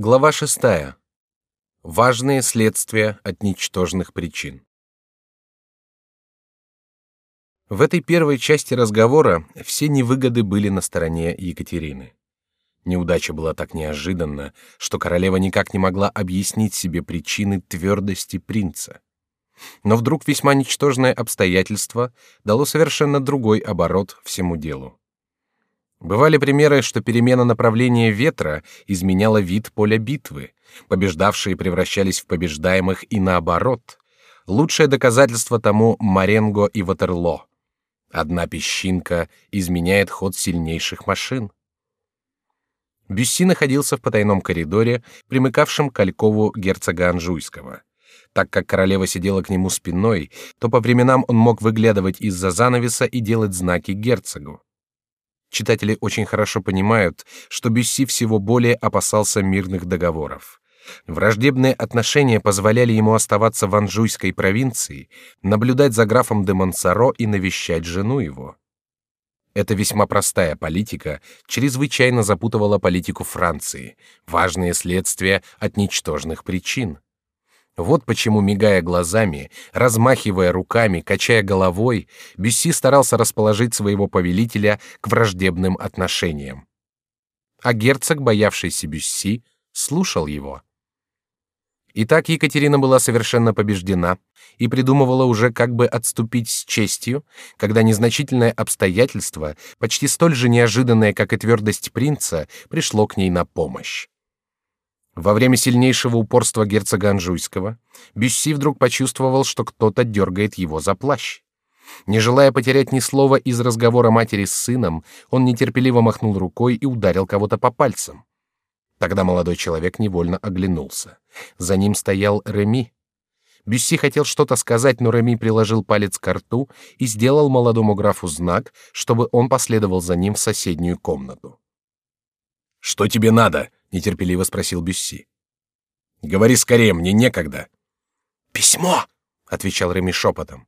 Глава шестая. Важные следствия от ничтожных причин. В этой первой части разговора все невыгоды были на стороне Екатерины. Неудача была так неожиданна, что королева никак не могла объяснить себе причины твердости принца. Но вдруг весьма ничтожное обстоятельство дало совершенно другой оборот всему делу. Бывали примеры, что перемена направления ветра изменяла вид поля битвы, побеждавшие превращались в побеждаемых и наоборот. Лучшее доказательство тому Маренго и Ватерлоо. Одна песчинка изменяет ход сильнейших машин. Бюсси находился в потайном коридоре, примыкавшем к алькову герцога Анжуйского. Так как королева сидела к нему спиной, то по временам он мог выглядывать из-за занавеса и делать знаки герцогу. Читатели очень хорошо понимают, что Бюсси всего более опасался мирных договоров. Враждебные отношения позволяли ему оставаться в Анжуйской провинции, наблюдать за графом де Монсоро и навещать жену его. Эта весьма простая политика чрезвычайно запутывала политику Франции, важные следствия от ничтожных причин. Вот почему, мигая глазами, размахивая руками, качая головой, Бюсси старался расположить своего повелителя к враждебным отношениям. А герцог, боявшийся Бюсси, слушал его. Итак, Екатерина была совершенно побеждена и придумывала уже, как бы отступить с честью, когда незначительное обстоятельство, почти столь же неожиданное, как и твердость принца, пришло к ней на помощь. Во время сильнейшего упорства герцога Анжуйского Бюсси вдруг почувствовал, что кто-то дергает его за плащ. Не желая потерять ни слова из разговора матери с сыном, он нетерпеливо махнул рукой и ударил кого-то по пальцам. Тогда молодой человек невольно оглянулся. За ним стоял Реми. Бюсси хотел что-то сказать, но Реми приложил палец к рту и сделал молодому графу знак, чтобы он последовал за ним в соседнюю комнату. Что тебе надо? Нетерпеливо спросил Бюсси. Говори скорее, мне некогда. Письмо, отвечал Реми шепотом.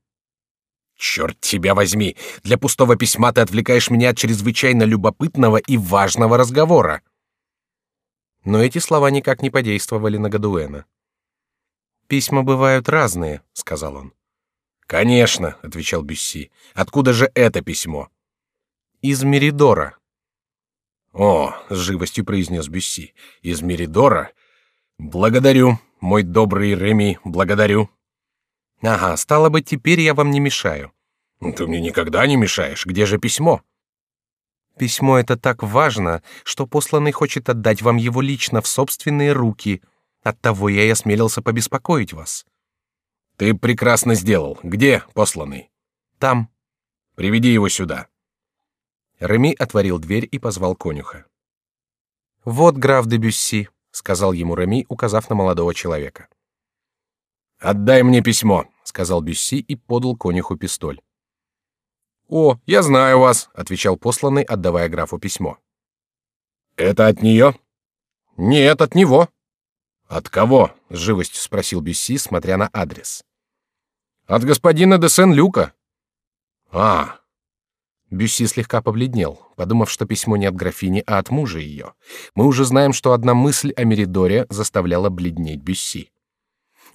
Черт тебя возьми! Для пустого письма ты отвлекаешь меня от чрезвычайно любопытного и важного разговора. Но эти слова никак не подействовали на Гадуэна. Письма бывают разные, сказал он. Конечно, отвечал Бюсси. Откуда же это письмо? Из Меридора. О, с живостью произнес Бюсси. Из Меридора. Благодарю, мой добрый Реми, благодарю. Ага, стало быть, теперь я вам не мешаю. Ты мне никогда не мешаешь. Где же письмо? Письмо это так важно, что посланный хочет отдать вам его лично в собственные руки. Оттого я и осмелился побеспокоить вас. Ты прекрасно сделал. Где посланный? Там. Приведи его сюда. Реми отворил дверь и позвал конюха. Вот граф де Бюсси, сказал ему Реми, указав на молодого человека. Отдай мне письмо, сказал Бюсси и подал конюху пистоль. О, я знаю вас, отвечал посланный, отдавая графу письмо. Это от нее? Нет, от него. От кого? с живостью спросил Бюсси, смотря на адрес. От господина де Сен-Люка. А, Бюсси слегка побледнел, подумав, что письмо не от графини, а от мужа ее. Мы уже знаем, что одна мысль о Меридоре заставляла бледнеть Бюсси.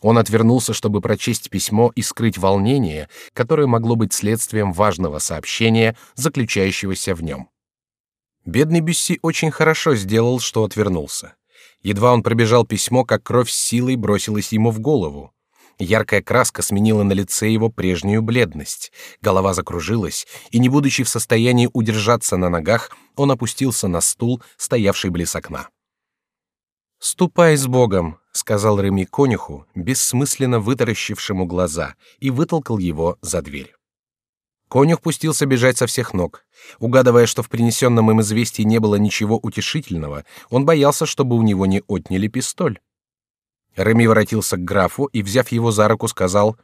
Он отвернулся, чтобы прочесть письмо и скрыть волнение, которое могло быть следствием важного сообщения, заключающегося в нем. Бедный Бюсси очень хорошо сделал, что отвернулся. Едва он пробежал письмо, как кровь с силой бросилась ему в голову. Яркая краска сменила на лице его прежнюю бледность. Голова закружилась, и не будучи в состоянии удержаться на ногах, он опустился на стул, стоявший близ окна. «Ступай с Богом», — сказал Реми конюху, бессмысленно вытаращившему глаза, и вытолкал его за дверь. Конюх пустился бежать со всех ног. Угадывая, что в принесенном им известии не было ничего утешительного, он боялся, чтобы у него не отняли пистоль. Реми воротился к графу и, взяв его за руку, сказал: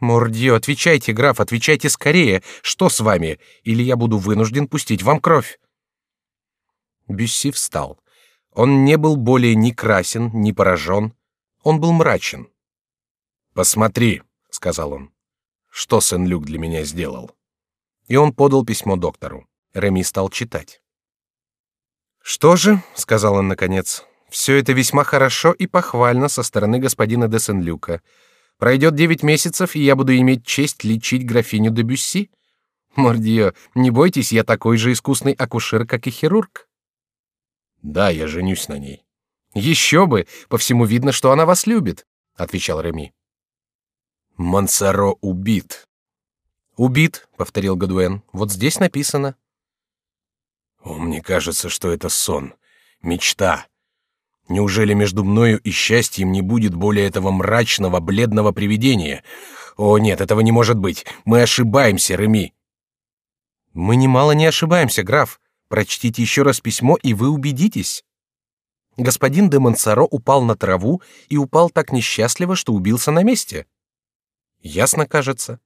"Мордио, отвечайте, граф, отвечайте скорее. Что с вами? Или я буду вынужден пустить вам кровь?" Бюсси встал. Он не был более ни красен, ни поражен. Он был мрачен. "Посмотри", сказал он, "что Сен-Люк для меня сделал". И он подал письмо доктору. Реми стал читать. "Что же?" сказал он наконец. Все это весьма хорошо и похвально со стороны господина де Сен-Люка. Пройдет девять месяцев, и я буду иметь честь лечить графиню де Бюсси. Мордио, не бойтесь, я такой же искусный акушер, как и хирург. Да, я женюсь на ней. Еще бы, по всему видно, что она вас любит, отвечал Реми. Мансаро убит. Убит, повторил Гадуэн. Вот здесь написано. О, мне кажется, что это сон, мечта. Неужели между мною и счастьем не будет более этого мрачного, бледного привидения? О, нет, этого не может быть. Мы ошибаемся, Реми. Мы немало не ошибаемся, граф. Прочтите еще раз письмо, и вы убедитесь. Господин де Монсоро упал на траву и упал так несчастливо, что убился на месте. Ясно, кажется.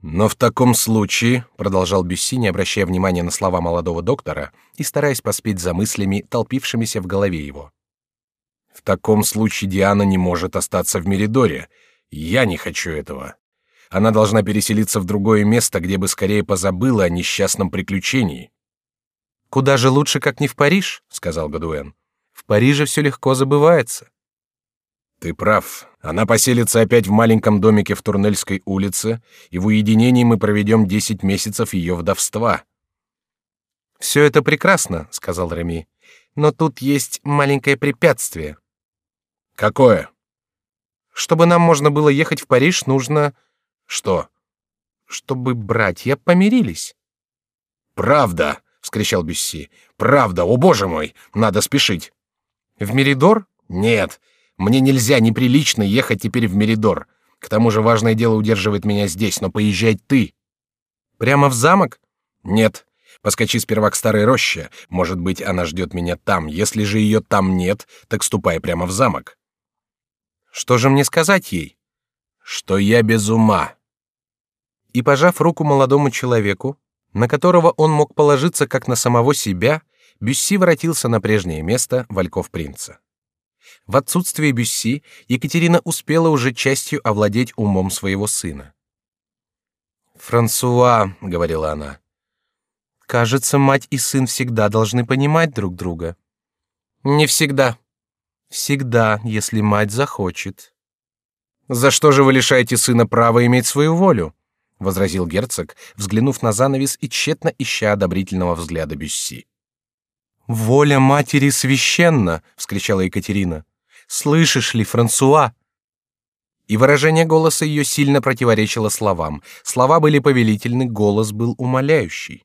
Но в таком случае, продолжал Бюсси, не обращая внимания на слова молодого доктора и стараясь поспеть за мыслями, толпившимися в голове его. В таком случае Диана не может остаться в Меридоре. Я не хочу этого. Она должна переселиться в другое место, где бы скорее позабыла о несчастном приключении. Куда же лучше, как не в Париж, сказал Гадуэн. В Париже все легко забывается. Ты прав. Она поселится опять в маленьком домике в Турнельской улице, и в уединении мы проведем десять месяцев ее вдовства. Все это прекрасно, сказал Реми, но тут есть маленькое препятствие. Какое? Чтобы нам можно было ехать в Париж, нужно что? Чтобы братья помирились. Правда, вскричал Бюсси. Правда, о боже мой, надо спешить. В Меридор? Нет, мне нельзя неприлично ехать теперь в Меридор. К тому же важное дело удерживает меня здесь, но поезжай ты. Прямо в замок? Нет. Поскочи сперва к старой роще. Может быть, она ждет меня там. Если же ее там нет, так ступай прямо в замок. Что же мне сказать ей? Что я без ума. И пожав руку молодому человеку, на которого он мог положиться как на самого себя, Бюсси воротился на прежнее место вальков принца. В отсутствие Бюсси Екатерина успела уже частью овладеть умом своего сына. Франсуа, говорила она, кажется, мать и сын всегда должны понимать друг друга. Не всегда. Всегда, если мать захочет. За что же вы лишаете сына права иметь свою волю? возразил герцог, взглянув на занавес и тщетно ища одобрительного взгляда Бюсси. Воля матери священна, вскричала Екатерина. Слышишь ли, Франсуа? И выражение голоса ее сильно противоречило словам. Слова были повелительны, голос был умоляющий.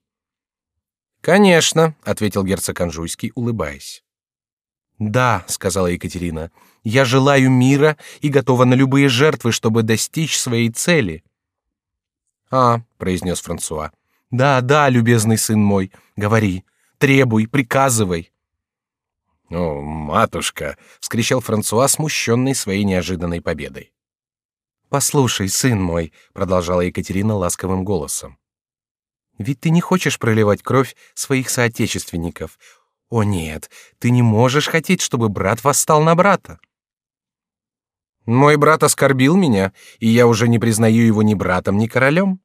Конечно, ответил герцог Анжуйский, улыбаясь. Да, сказала Екатерина, я желаю мира и готова на любые жертвы, чтобы достичь своей цели. А, произнес Франсуа. Да, да, любезный сын мой, говори. Требуй, приказывай. О, матушка! – вскричал Франсуа, смущенный своей неожиданной победой. Послушай, сын мой, продолжала Екатерина ласковым голосом. Ведь ты не хочешь проливать кровь своих соотечественников. О нет, ты не можешь хотеть, чтобы брат восстал на брата. Мой брат оскорбил меня, и я уже не признаю его ни братом, ни королем.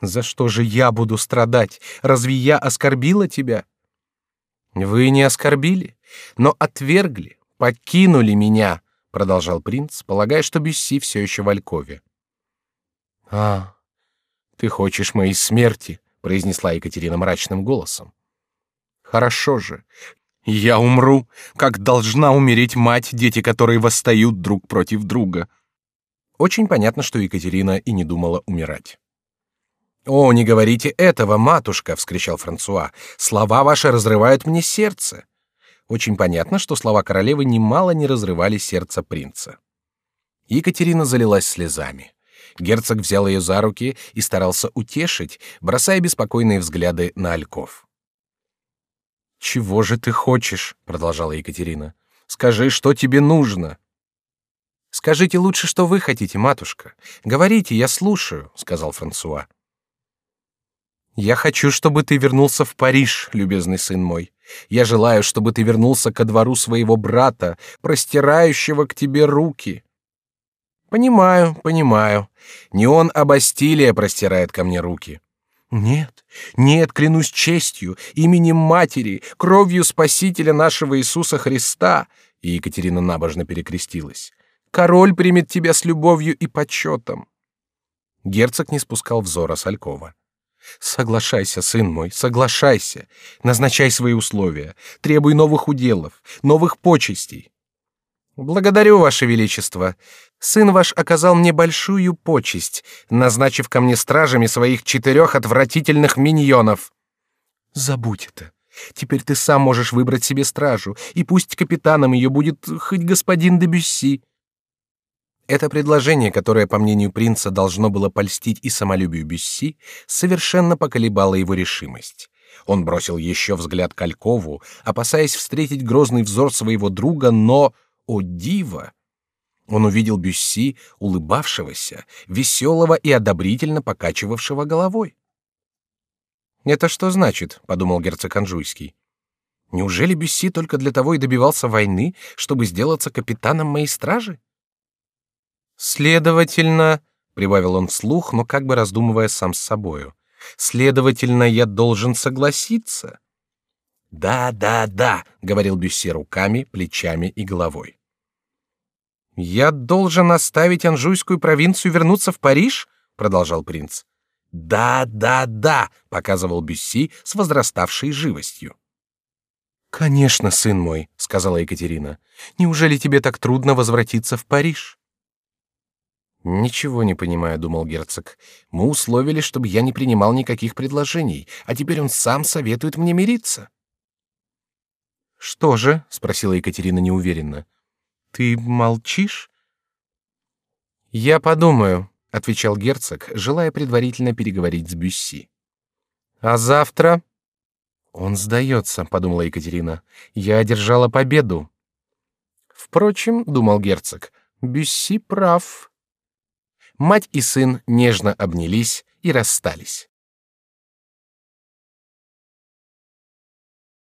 За что же я буду страдать? Разве я оскорбила тебя? Вы не оскорбили, но отвергли, покинули меня, продолжал принц, полагая, что Бюсси все еще в Алькове. А, ты хочешь моей смерти, произнесла Екатерина мрачным голосом. Хорошо же, я умру, как должна умереть мать, дети которой восстают друг против друга. Очень понятно, что Екатерина и не думала умирать. О, не говорите этого, матушка, вскричал Франсуа. Слова ваши разрывают мне сердце. Очень понятно, что слова королевы немало не разрывали сердце принца. Екатерина залилась слезами. Герцог взял ее за руки и старался утешить, бросая беспокойные взгляды на Альков. Чего же ты хочешь? продолжала Екатерина. Скажи, что тебе нужно. Скажите лучше, что вы хотите, матушка. Говорите, я слушаю, сказал Франсуа. Я хочу, чтобы ты вернулся в Париж, любезный сын мой. Я желаю, чтобы ты вернулся ко двору своего брата, простирающего к тебе руки. Понимаю, понимаю. Не он, а Бастилия простирает ко мне руки. Нет, нет, клянусь честью, именем матери, кровью Спасителя нашего Иисуса Христа. И Екатерина набожно перекрестилась. Король примет тебя с любовью и почетом. Герцог не спускал взора с Алькова. Соглашайся, сын мой, соглашайся. Назначай свои условия, требуй новых уделов, новых почестей. Благодарю, ваше величество. Сын ваш оказал мне большую почесть, назначив ко мне стражами своих четырех отвратительных миньонов. Забудь это. Теперь ты сам можешь выбрать себе стражу, и пусть капитаном ее будет хоть господин де Бюсси. Это предложение, которое, по мнению принца, должно было польстить и самолюбию Бюсси, совершенно поколебало его решимость. Он бросил еще взгляд к Алькову, опасаясь встретить грозный взор своего друга, но, о диво! Он увидел Бюсси, улыбавшегося, веселого и одобрительно покачивавшего головой. «Это что значит?» — подумал герцог Анжуйский. «Неужели Бюсси только для того и добивался войны, чтобы сделаться капитаном моей стражи?» Следовательно, прибавил он вслух, но как бы раздумывая сам с собою. Следовательно, я должен согласиться. Да, да, да, говорил Бюсси руками, плечами и головой. Я должен оставить Анжуйскую провинцию и вернуться в Париж, продолжал принц. Да, да, да, показывал Бюсси с возраставшей живостью. Конечно, сын мой, сказала Екатерина. Неужели тебе так трудно возвратиться в Париж? Ничего не понимаю, думал герцог. Мы условились, чтобы я не принимал никаких предложений, а теперь он сам советует мне мириться. Что же? спросила Екатерина неуверенно. Ты молчишь? Я подумаю, отвечал герцог, желая предварительно переговорить с Бюсси. А завтра? Он сдается, подумала Екатерина. Я одержала победу. Впрочем, думал герцог, Бюсси прав. Мать и сын нежно обнялись и расстались.